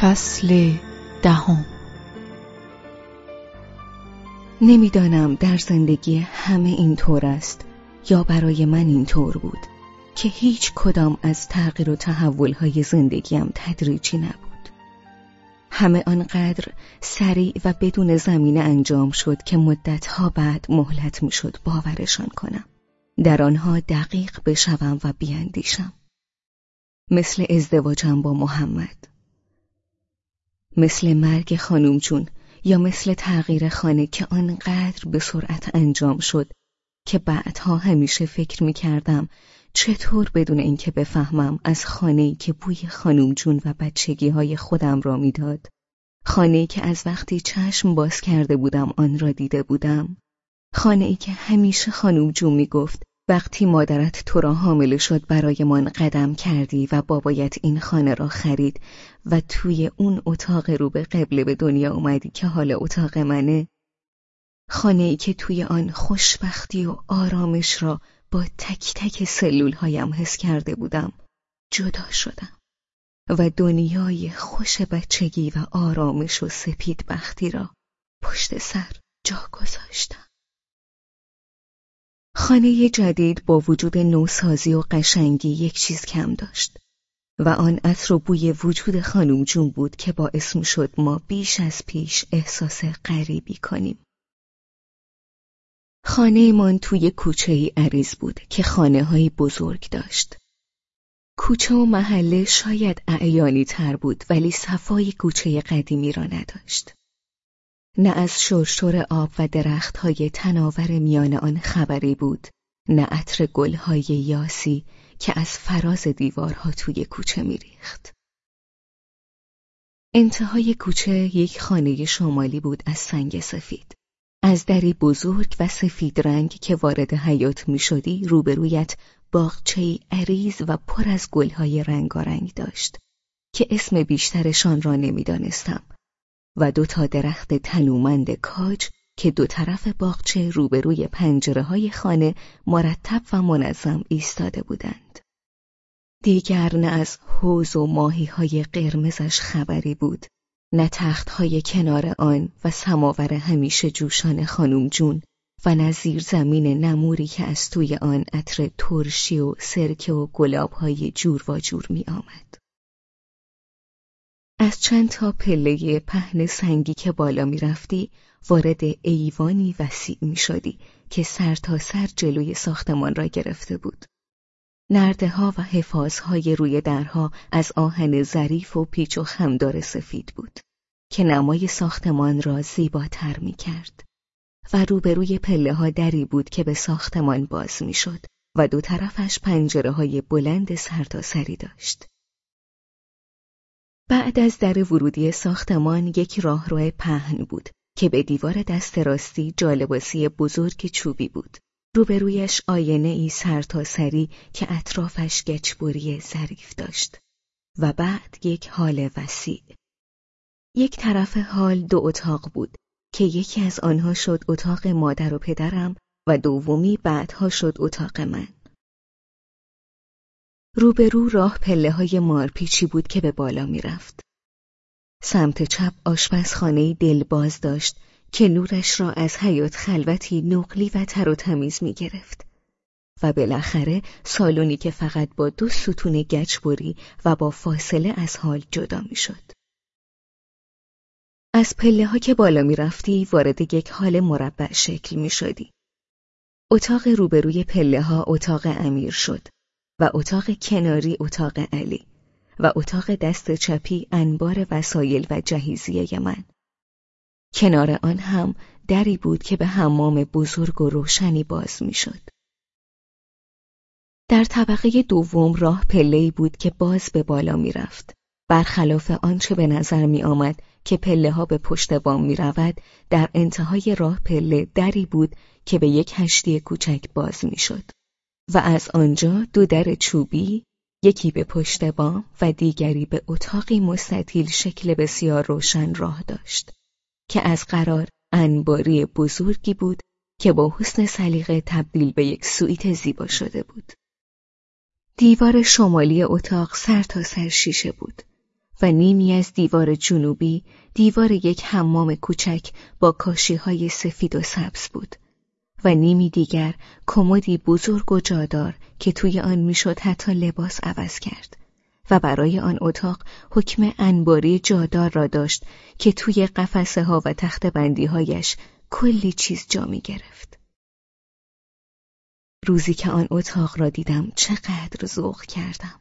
فصل دهم. نمی‌دانم در زندگی همه اینطور است یا برای من اینطور بود که هیچ کدام از تغییر و تحولهای زندگیم تدریجی نبود. همه آنقدر سریع و بدون زمینه انجام شد که مدتها بعد مهلت می‌شد باورشان کنم. در آنها دقیق بشوم و بیاندیشم. مثل ازدواجم با محمد. مثل مرگ خانم جون یا مثل تغییر خانه که آنقدر به سرعت انجام شد که بعدها همیشه فکر می کردم چطور بدون اینکه بفهمم از خانه‌ای که بوی خانم جون و بچگی های خودم را می‌داد خانه‌ای که از وقتی چشم باز کرده بودم آن را دیده بودم خانه‌ای که همیشه خانم جون می گفت وقتی مادرت تو را حامل شد برایمان قدم کردی و بابایت این خانه را خرید و توی اون اتاق رو به قبله به دنیا اومدی که حال اتاق منه خانه ای که توی آن خوشبختی و آرامش را با تک تک سلول هایم حس کرده بودم جدا شدم و دنیای خوش بچگی و آرامش و سپید بختی را پشت سر جا گذاشتم. خانه جدید با وجود نوسازی و قشنگی یک چیز کم داشت و آن عطر و بوی وجود خانم جون بود که باعث می شد ما بیش از پیش احساس غریبی کنیم. خانه من توی کوچه ای عریض بود که خانه های بزرگ داشت. کوچه و محله شاید اعیانی تر بود ولی صفای کوچه قدیمی را نداشت. نه از شرشور آب و درختهای تناور میان آن خبری بود نه عطر گلهای یاسی که از فراز دیوارها توی کوچه میریخت. انتهای کوچه یک خانه شمالی بود از سنگ سفید. از دری بزرگ و سفید رنگ که وارد حیات می شدی روبرویت باغچه‌ای عریض و پر از گلهای رنگارنگ داشت که اسم بیشترشان را نمی‌دانستم و دو تا درخت تنومند کاج که دو طرف باغچه روبروی پنجره های خانه مرتب و منظم ایستاده بودند. دیگر نه از حوز و ماهی های قرمزش خبری بود، نه تخت های کنار آن و سماور همیشه جوشان خانم جون و نه زمین نموری که از توی آن عطر ترشی و سرکه و گلاب های جور و جور می آمد. از چند تا پله پهن سنگی که بالا می رفتی وارد ایوانی وسیع می شدی که سر تا سر جلوی ساختمان را گرفته بود. نرده ها و حفاظهای روی درها از آهن ظریف و پیچ و خمدار سفید بود که نمای ساختمان را زیباتر می کرد. و روبروی پله ها دری بود که به ساختمان باز می شد و دو طرفش پنجره های بلند سری داشت. بعد از در ورودی ساختمان یک راهرو پهن بود که به دیوار دست راستی جالباسی بزرگ چوبی بود. روبرویش آینه ای سری که اطرافش گچبری ظریف داشت و بعد یک حال وسیع. یک طرف حال دو اتاق بود که یکی از آنها شد اتاق مادر و پدرم و دومی بعدها شد اتاق من. روبرو راه پله های مارپیچی بود که به بالا می‌رفت. سمت چپ آشپزخانه دلباز داشت که نورش را از حیات خلوتی نقلی و تر و تمیز می گرفت. و بالاخره سالونی که فقط با دو ستون گچبری و با فاصله از حال جدا می شد. از پله ها که بالا می رفتی وارد یک حال مربع شکل می شدی. اتاق روبروی پله ها اتاق امیر شد و اتاق کناری اتاق علی و اتاق دست چپی انبار وسایل و جهیزیه من. کنار آن هم دری بود که به حمام بزرگ و روشنی باز می‌شد. در طبقه دوم راه پله‌ای بود که باز به بالا می‌رفت. برخلاف آنچه به نظر می آمد که پله ها به پشت بام می رود، در انتهای راه پله دری بود که به یک هشتی کوچک باز می شد. و از آنجا دو در چوبی یکی به پشت بام و دیگری به اتاقی مستطیل شکل بسیار روشن راه داشت که از قرار انباری بزرگی بود که با حسن سلیقه تبدیل به یک سویت زیبا شده بود. دیوار شمالی اتاق سر تا سر شیشه بود و نیمی از دیوار جنوبی دیوار یک حمام کوچک با کاشی های سفید و سبز بود و نیمی دیگر کمدی بزرگ و جادار که توی آن می‌شد حتی لباس عوض کرد و برای آن اتاق حکم انباری جادار را داشت که توی قفسه ها و تخت بندی هایش کلی چیز جا می گرفت. روزی که آن اتاق را دیدم چقدر ذوق کردم.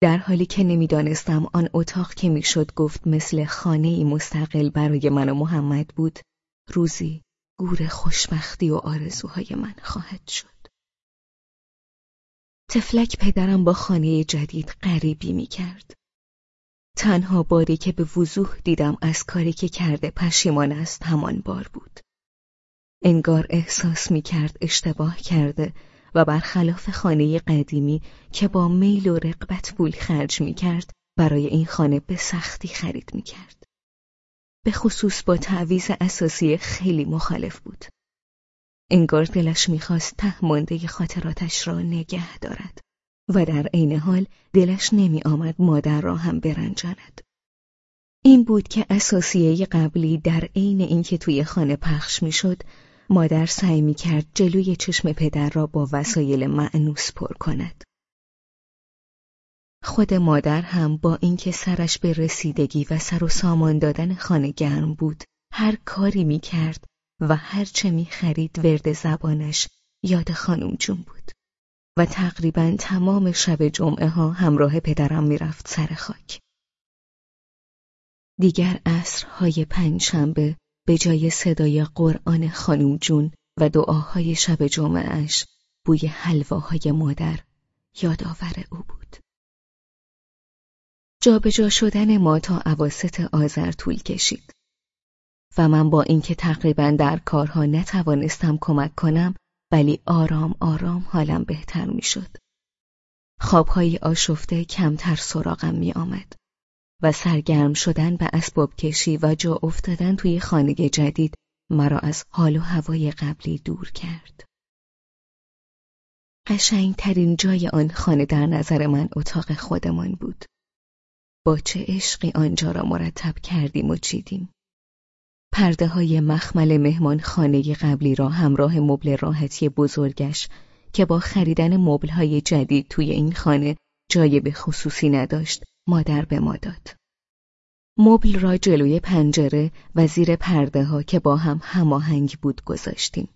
در حالی که نمی‌دانستم آن اتاق که می‌شد گفت مثل خانه ای مستقل برای من و محمد بود روزی گور خوشبختی و آرزوهای من خواهد شد. تفلک پدرم با خانه جدید غریبی می کرد. تنها باری که به وضوح دیدم از کاری که کرده پشیمان است همان بار بود. انگار احساس می کرد اشتباه کرده و برخلاف خانه قدیمی که با میل و رقبت پول خرج می کرد برای این خانه به سختی خرید می کرد. به خصوص با تعویز اساسی خیلی مخالف بود. انگار دلش می‌خواست ته مانده خاطراتش را نگه دارد و در عین حال دلش نمی آمد مادر را هم برنجاند. این بود که اساسیه قبلی در عین اینکه توی خانه پخش می‌شد مادر سعی می کرد جلوی چشم پدر را با وسایل معنوس پر کند. خود مادر هم با اینکه سرش به رسیدگی و سر و سامان دادن خانه گرم بود هر کاری می کرد و هرچه می خرید ورد زبانش یاد خانم جون بود و تقریبا تمام شب جمعه ها همراه پدرم می‌رفت سر خاک. دیگر عصرهای پنجشنبه به جای صدای قرآن خانم جون و دعاهای شب جمعهش بوی حلواهای مادر یادآور او بود. جابجا شدن ما تا عواست آذر طول کشید. و من با اینکه تقریبا در کارها نتوانستم کمک کنم ولی آرام آرام حالم بهتر می‌شد. خوابهای آشفته کمتر سراغم می آمد و سرگرم شدن به اسباب کشی و جا افتادن توی خانه جدید مرا از حال و هوای قبلی دور کرد. قشنگترین جای آن خانه در نظر من اتاق خودمان بود. با چه عشقی آنجا را مرتب کردیم و چیدیم. پرده های مخمل مهمان خانه قبلی را همراه مبل راحتی بزرگش که با خریدن مبل های جدید توی این خانه جای به خصوصی نداشت مادر به ما داد. مبل را جلوی پنجره و زیر پرده ها که با هم هماهنگ بود گذاشتیم.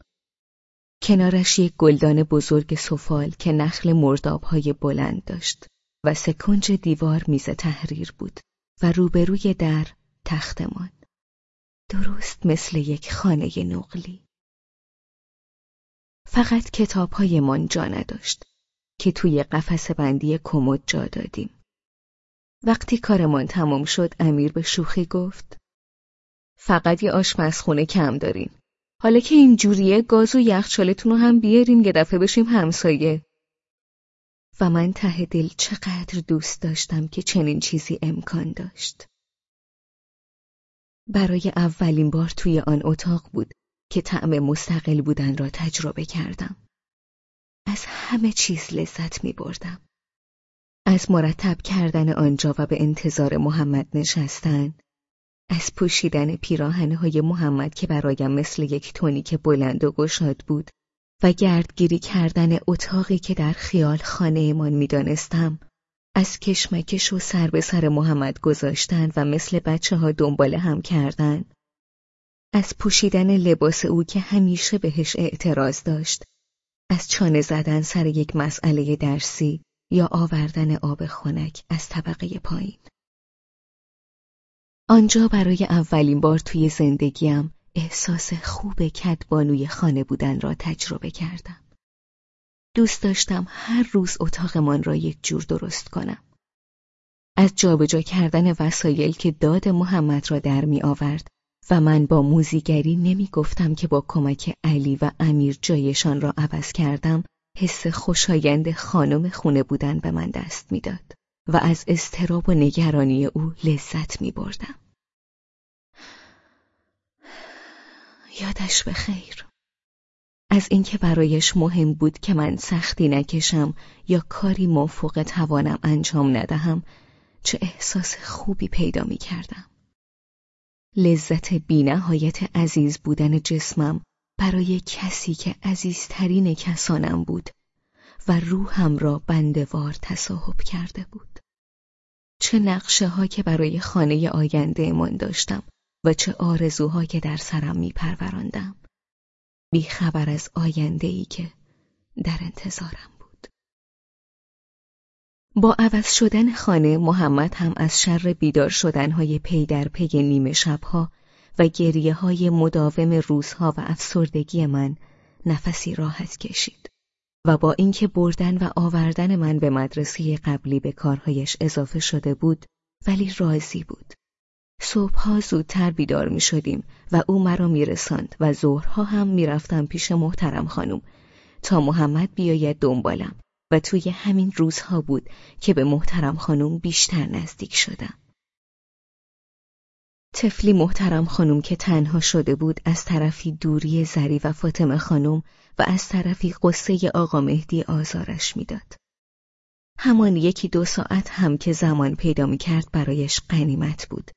کنارش یک گلدان بزرگ سفال که نخل مرداب های بلند داشت و سکنج دیوار میز تحریر بود و روبروی در تختمان. درست مثل یک خانه نقلی. فقط کتاب من جا نداشت که توی قفس بندی کمد جا دادیم. وقتی کارمان تمام شد امیر به شوخی گفت فقط یه آشپزخونه کم دارین. حالا که این جوریه گاز و یخچالتون رو هم بیارین یه دفعه بشیم همسایه. و من ته دل چقدر دوست داشتم که چنین چیزی امکان داشت. برای اولین بار توی آن اتاق بود که طعم مستقل بودن را تجربه کردم. از همه چیز لذت می بردم. از مرتب کردن آنجا و به انتظار محمد نشستن، از پوشیدن پیراهنهای محمد که برایم مثل یک تونیک بلند و گشاد بود و گردگیری کردن اتاقی که در خیال خانهمان می‌دانستم. از کشمکش و سر به سر محمد گذاشتن و مثل بچه ها دنبال هم کردن. از پوشیدن لباس او که همیشه بهش اعتراض داشت. از چانه زدن سر یک مسئله درسی یا آوردن آب خنک از طبقه پایین. آنجا برای اولین بار توی زندگیم احساس خوب کدبانوی خانه بودن را تجربه کردم دوست داشتم هر روز اتاقمان را یک جور درست کنم. از جابجا کردن وسایل که داد محمد را در می آورد و من با موزیگری نمی گفتم که با کمک علی و امیر جایشان را عوض کردم حس خوشایند خانم خونه بودن به من دست می‌داد و از استراب و نگرانی او لذت می بردم. یادش به خیر. از اینکه برایش مهم بود که من سختی نکشم یا کاری موفق توانم انجام ندهم چه احساس خوبی پیدا می کردم. لذت بینهایت عزیز بودن جسمم برای کسی که عزیزترین کسانم بود و روحم را بندوار تصاحب کرده بود. چه نقشه ها که برای خانه آینده من داشتم و چه آرزوها که در سرم می پروراندم. بی خبر از آینده ای که در انتظارم بود. با عوض شدن خانه محمد هم از شر بیدار شدنهای پی در پی نیمه شبها و گریه های مداوم روزها و افسردگی من نفسی راحت کشید و با اینکه بردن و آوردن من به مدرسه قبلی به کارهایش اضافه شده بود ولی راضی بود. صبحها زودتر بیدار می شدیم و او مرا می رساند و ظهرها هم می رفتم پیش محترم خانم تا محمد بیاید دنبالم و توی همین روزها بود که به محترم خانم بیشتر نزدیک شدم. تفلی محترم خانم که تنها شده بود از طرفی دوری زری و فاطمه خانم و از طرفی قصه آقا مهدی آزارش می‌داد. همان یکی دو ساعت هم که زمان پیدا می کرد برایش قنیمت بود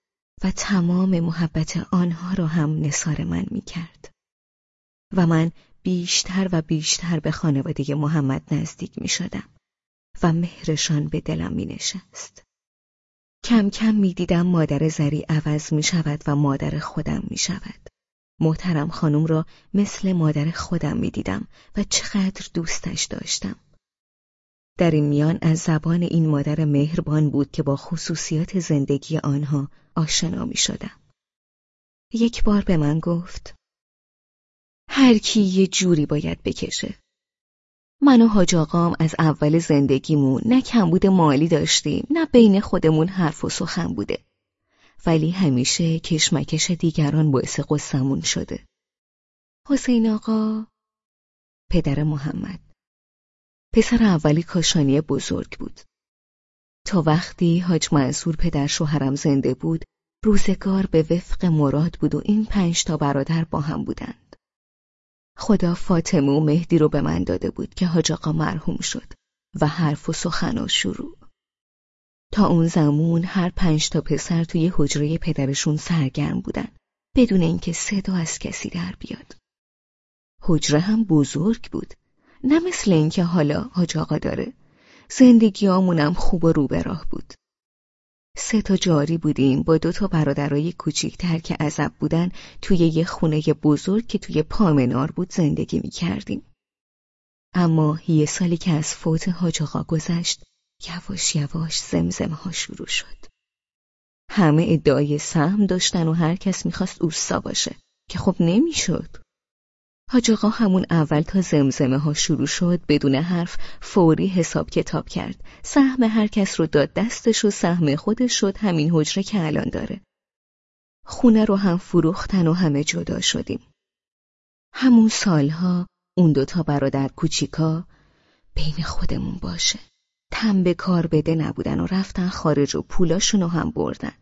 و تمام محبت آنها را هم نصار من می کرد. و من بیشتر و بیشتر به خانواده محمد نزدیک می شدم و مهرشان به دلم می نشست. کم کم می دیدم مادر زری عوض می شود و مادر خودم می شود. محترم خانم را مثل مادر خودم می دیدم و چقدر دوستش داشتم. در این میان از زبان این مادر مهربان بود که با خصوصیات زندگی آنها آشنا می شدم. یک بار به من گفت هر کی یه جوری باید بکشه. من و حاج آقام از اول زندگیمون نه کمبود مالی داشتیم نه بین خودمون حرف و سخن بوده. ولی همیشه کشمکش دیگران باعث قصمون شده. حسین آقا پدر محمد پسر اولی کاشانی بزرگ بود. تا وقتی حاج منصور پدر شوهرم زنده بود روزگار به وفق مراد بود و این پنج تا برادر با هم بودند. خدا فاطمه و مهدی رو به من داده بود که حاج آقا مرحوم شد و حرف و سخن و شروع. تا اون زمون هر پنج تا پسر توی حجره پدرشون سرگرم بودن بدون اینکه صدا از کسی در بیاد. حجره هم بزرگ بود نه مثل اینکه حالا حاج آقا داره آمونم خوب و رو به راه بود سه تا جاری بودیم با دو تا برادرای کوچیکتر که عذب بودن توی یه خونه بزرگ که توی پامنار بود زندگی می کردیم. اما یه سالی که از فوت حاج آقا گذشت یواش یواش زمزمه ها شروع شد. همه ادعای سهم داشتن و هر کس می‌خواست اوستا باشه که خب نمی‌شد. حاج همون اول تا زمزمه ها شروع شد بدون حرف فوری حساب کتاب کرد. سهم هر کس رو داد دستش و سهم خودش شد همین حجره که الان داره. خونه رو هم فروختن و همه جدا شدیم. همون سالها اون دوتا برادر کوچیکا بین خودمون باشه. تم به کار بده نبودن و رفتن خارج و پولاشونو هم بردن.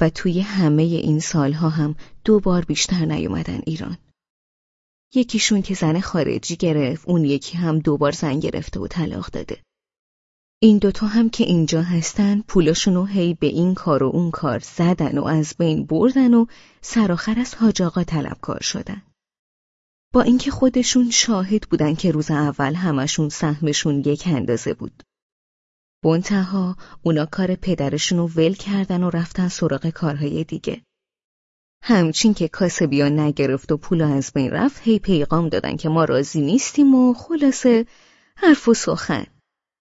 و توی همه این سالها هم دو بار بیشتر نیومدن ایران. یکیشون که زن خارجی گرفت اون یکی هم دوبار زن گرفته و طلاق داده. این دوتا هم که اینجا هستن پولاشونو هی به این کار و اون کار زدن و از بین بردن و سراخر از حاج آقا طلبکار شدن. با اینکه خودشون شاهد بودن که روز اول همشون سهمشون یک اندازه بود. منتها اونا کار پدرشونو ول کردن و رفتن سراغ کارهای دیگه. همچین که کاسبیان نگرفت و پول از بین رفت هی پیغام دادن که ما راضی نیستیم و خلاصه حرف و سخن.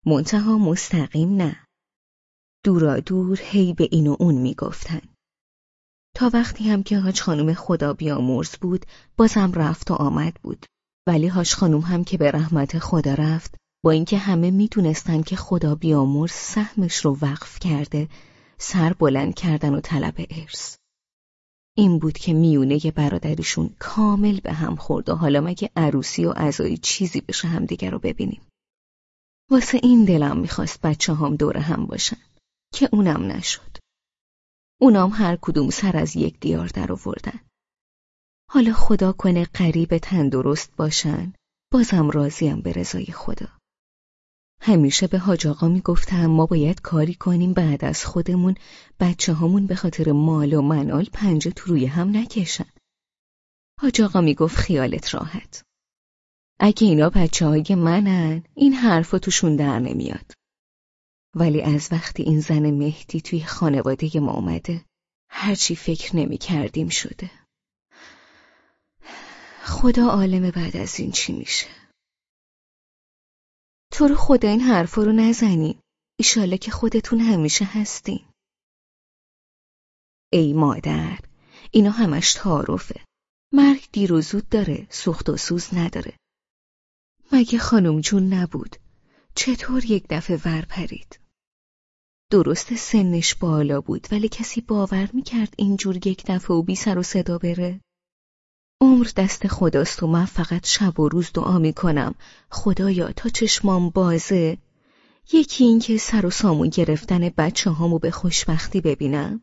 منتها مستقیم نه. دورا دور هی به این و اون می‌گفتن. تا وقتی هم که هاش خانم خدا بیامرز بود بازم رفت و آمد بود. ولی هاش خانم هم که به رحمت خدا رفت با اینکه همه می‌دونستن که خدا بیامرز سهمش رو وقف کرده سر بلند کردن و طلب ارث. این بود که میونه برادرشون کامل به هم خورد و حالا مگه عروسی و عزایی چیزی بشه همدیگه رو ببینیم. واسه این دلم می‌خواست بچه هم دور هم باشن که اونم نشد. اونام هر کدوم سر از یک دیار در آوردن. حالا خدا کنه قریب تندرست باشن بازم راضیم به رضای خدا. همیشه به حاج آقا می‌گفتم ما باید کاری کنیم بعد از خودمون بچه هامون به خاطر مال و منال پنجه تو روی هم نکشن. حاج آقا می‌گفت خیالت راحت. اگه اینا بچه های منن این حرفا توشون در نمیاد. ولی از وقتی این زن مهدی توی خانواده ما اومده هرچی فکر نمی کردیم شده. خدا عالم بعد از این چی میشه. تو رو خدا این حرفا رو نزنین. ایشاله که خودتون همیشه هستین. ای مادر، اینا همش تعارفه. مرگ دیر و زود داره، سوخت و سوز نداره. مگه خانم جون نبود؟ چطور یک دفعه ور پرید؟ درست سنش بالا بود ولی کسی باور می‌کرد اینجور یک دفعه و بی سر و صدا بره؟ عمر دست خداست و من فقط شب و روز دعا می‌کنم. خدایا تا چشمام بازه. یکی اینکه سر و سامون گرفتن بچه هامو به خوشبختی ببینم.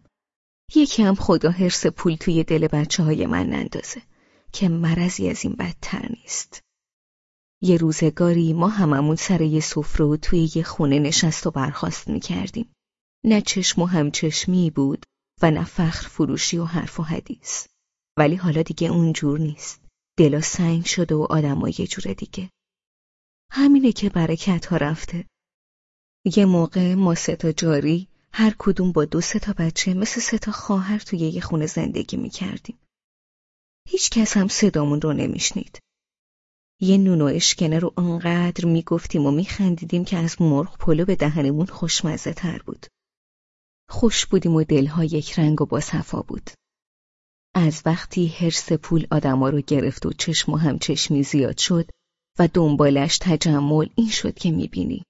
یکی هم خدا حرس پول توی دل بچه های من نندازه که مرضی از این بدتر نیست. یه روزگاری ما هممون سر یه سفره و توی یه خونه نشست و برخواست می‌کردیم. نه چشم و همچشمی بود و نه فخر فروشی و حرف و حدیث. ولی حالا دیگه اونجور نیست. دلا سنگ شده و آدم یه جور دیگه. همینه که برکت ها رفته. یه موقع ما ستا جاری هر کدوم با دو سه بچه مثل سه تا خواهر توی یه خونه زندگی می‌کردیم. هیچ کس هم صدامون رو نمیشنید. یه نون و اشکنه رو انقدر می‌گفتیم و میخندیدیم که از مرغ پلو به دهنمون خوشمزه تر بود. خوش بودیم و دلها یک رنگ و با صفا بود. از وقتی هرس پول آدما رو گرفت و چشم و همچشمی زیاد شد و دنبالش تجمل این شد که می‌بینی.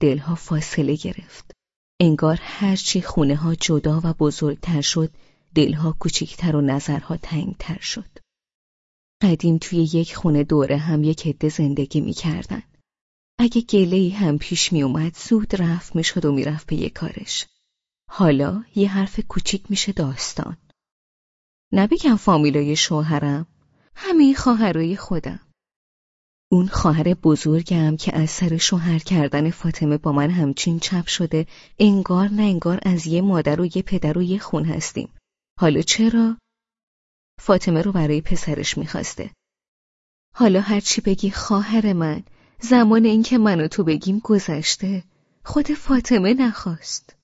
دلها فاصله گرفت. انگار هرچی خونه ها جدا و بزرگتر شد دلها کوچیکتر و نظرها تنگتر شد. قدیم توی یک خونه دوره هم یک عده زندگی می‌کردن. اگه گله هم پیش میومد زود رفت می‌شد و می‌رفت به یه کارش. حالا یه حرف کوچیک میشه داستان. نبگم فامیلای شوهرم همه خواهرای خودم. اون خواهر بزرگم که از سر شوهر کردن فاطمه با من همچین چپ شده انگار نه انگار از یه مادر و یه پدر و یه خون هستیم. حالا چرا؟ فاطمه رو برای پسرش می‌خواسته. حالا هرچی بگی خواهر من زمان اینکه من تو بگیم گذشته. خود فاطمه نخواست.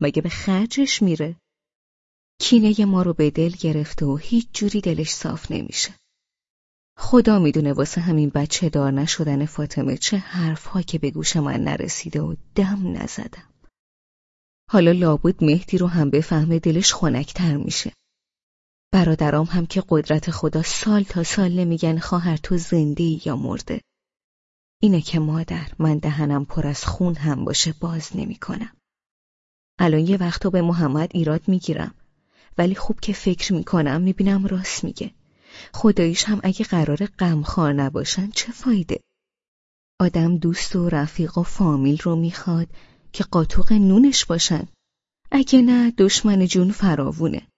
مگه به خرجش میره؟ کینه ما رو به دل گرفته و هیچ جوری دلش صاف نمیشه. خدا می‌دونه واسه همین بچه دار نشدن فاطمه چه حرفها که به گوش من نرسیده و دم نزدم. حالا لابد مهدی رو هم بفهمه دلش خنکتر میشه. برادرام هم که قدرت خدا سال تا سال نمیگن خواهر تو زنده یا مرده. اینه که مادر من دهنم پر از خون هم باشه باز نمی‌کنم. الان یه وقتا به محمد ایراد می‌گیرم ولی خوب که فکر می‌کنم می‌بینم راست میگه. خداییش هم اگه قرار غمخوار نباشن چه فایده؟ آدم دوست و رفیق و فامیل رو می‌خواد که قاطوق نونش باشن. اگه نه دشمن جون فراوونه.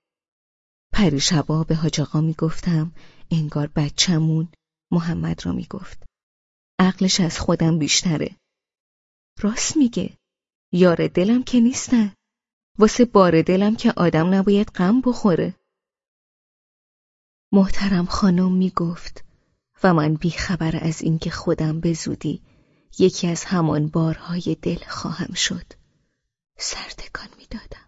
پریشبا به حاج آقا می‌گفتم انگار بچمون محمد را می‌گفت. عقلش از خودم بیشتره. راست میگه. یار دلم که نیستن. واسه بار دلم که آدم نباید غم بخوره محترم خانم می گفت و من بیخبر از اینکه خودم به زودی یکی از همان بارهای دل خواهم شد سرتکان می دادم.